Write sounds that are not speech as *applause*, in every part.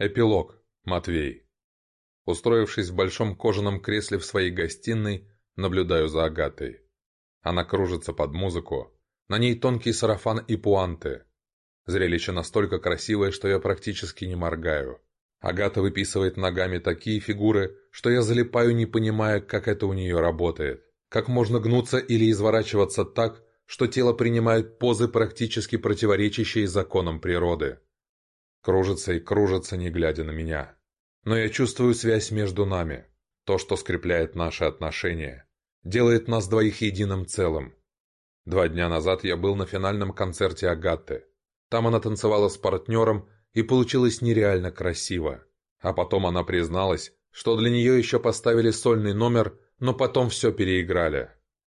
Эпилог. Матвей. Устроившись в большом кожаном кресле в своей гостиной, наблюдаю за Агатой. Она кружится под музыку. На ней тонкий сарафан и пуанты. Зрелище настолько красивое, что я практически не моргаю. Агата выписывает ногами такие фигуры, что я залипаю, не понимая, как это у нее работает. Как можно гнуться или изворачиваться так, что тело принимает позы, практически противоречащие законам природы. Кружится и кружится, не глядя на меня. Но я чувствую связь между нами. То, что скрепляет наши отношения. Делает нас двоих единым целым. Два дня назад я был на финальном концерте Агаты. Там она танцевала с партнером, и получилось нереально красиво. А потом она призналась, что для нее еще поставили сольный номер, но потом все переиграли.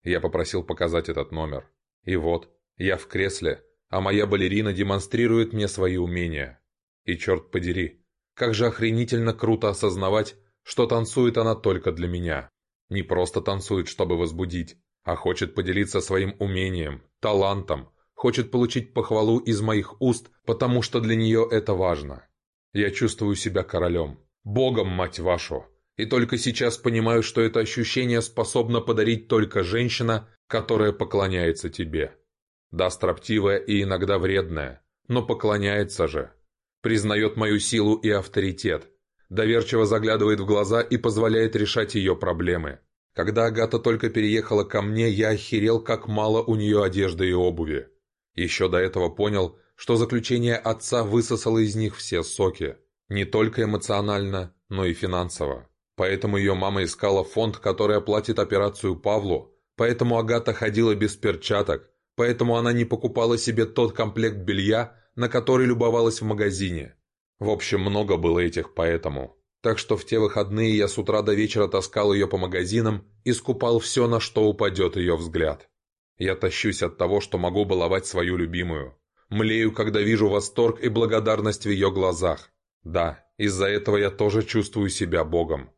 Я попросил показать этот номер. И вот, я в кресле, а моя балерина демонстрирует мне свои умения и черт подери, как же охренительно круто осознавать, что танцует она только для меня. Не просто танцует, чтобы возбудить, а хочет поделиться своим умением, талантом, хочет получить похвалу из моих уст, потому что для нее это важно. Я чувствую себя королем, богом, мать вашу, и только сейчас понимаю, что это ощущение способно подарить только женщина, которая поклоняется тебе. Да, строптивая и иногда вредная, но поклоняется же признает мою силу и авторитет, доверчиво заглядывает в глаза и позволяет решать ее проблемы. Когда Агата только переехала ко мне, я охерел, как мало у нее одежды и обуви. Еще до этого понял, что заключение отца высосало из них все соки. Не только эмоционально, но и финансово. Поэтому ее мама искала фонд, который оплатит операцию Павлу, поэтому Агата ходила без перчаток, поэтому она не покупала себе тот комплект белья, на которой любовалась в магазине. В общем, много было этих поэтому. Так что в те выходные я с утра до вечера таскал ее по магазинам и скупал все, на что упадет ее взгляд. Я тащусь от того, что могу баловать свою любимую. Млею, когда вижу восторг и благодарность в ее глазах. Да, из-за этого я тоже чувствую себя богом.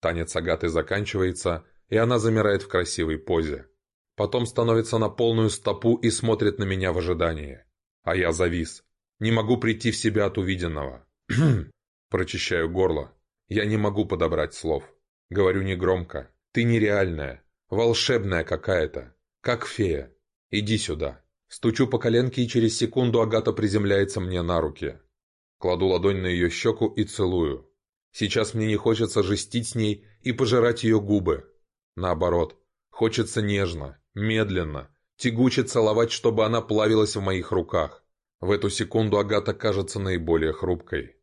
Танец Агаты заканчивается, и она замирает в красивой позе. Потом становится на полную стопу и смотрит на меня в ожидании а я завис. Не могу прийти в себя от увиденного. *clears throat* Прочищаю горло. Я не могу подобрать слов. Говорю негромко. Ты нереальная. Волшебная какая-то. Как фея. Иди сюда. Стучу по коленке, и через секунду Агата приземляется мне на руки. Кладу ладонь на ее щеку и целую. Сейчас мне не хочется жестить с ней и пожирать ее губы. Наоборот, хочется нежно, медленно, тягуче целовать, чтобы она плавилась в моих руках. В эту секунду Агата кажется наиболее хрупкой.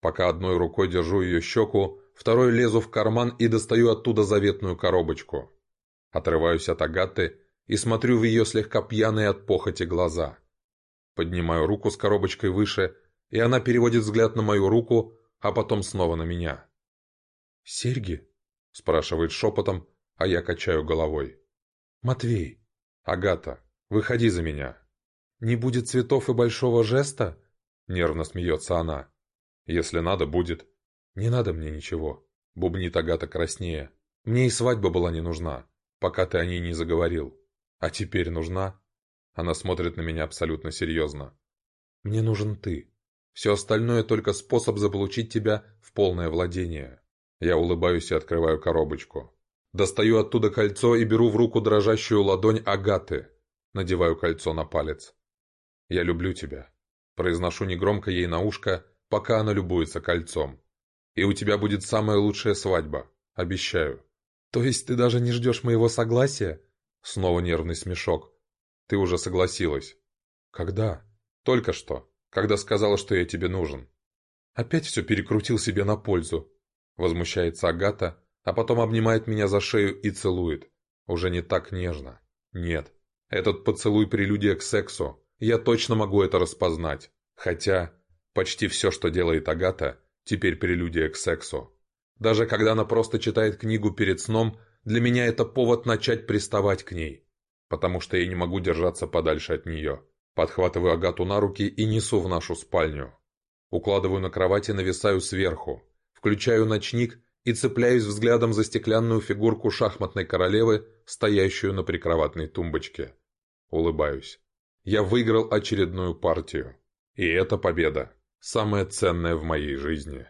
Пока одной рукой держу ее щеку, второй лезу в карман и достаю оттуда заветную коробочку. Отрываюсь от Агаты и смотрю в ее слегка пьяные от похоти глаза. Поднимаю руку с коробочкой выше, и она переводит взгляд на мою руку, а потом снова на меня. «Серьги?» – спрашивает шепотом, а я качаю головой. «Матвей, «Агата, выходи за меня!» «Не будет цветов и большого жеста?» — нервно смеется она. «Если надо, будет». «Не надо мне ничего», — бубнит Агата краснее. «Мне и свадьба была не нужна, пока ты о ней не заговорил. А теперь нужна?» Она смотрит на меня абсолютно серьезно. «Мне нужен ты. Все остальное только способ заполучить тебя в полное владение». Я улыбаюсь и открываю коробочку. Достаю оттуда кольцо и беру в руку дрожащую ладонь Агаты. Надеваю кольцо на палец. «Я люблю тебя», — произношу негромко ей на ушко, пока она любуется кольцом. «И у тебя будет самая лучшая свадьба, обещаю». «То есть ты даже не ждешь моего согласия?» Снова нервный смешок. «Ты уже согласилась». «Когда?» «Только что, когда сказала, что я тебе нужен». «Опять все перекрутил себе на пользу», — возмущается Агата, — а потом обнимает меня за шею и целует. Уже не так нежно. Нет. Этот поцелуй – прелюдия к сексу. Я точно могу это распознать. Хотя почти все, что делает Агата, теперь прелюдия к сексу. Даже когда она просто читает книгу перед сном, для меня это повод начать приставать к ней. Потому что я не могу держаться подальше от нее. Подхватываю Агату на руки и несу в нашу спальню. Укладываю на кровать и нависаю сверху. Включаю ночник – и цепляюсь взглядом за стеклянную фигурку шахматной королевы, стоящую на прикроватной тумбочке. Улыбаюсь. Я выиграл очередную партию. И это победа – самая ценная в моей жизни.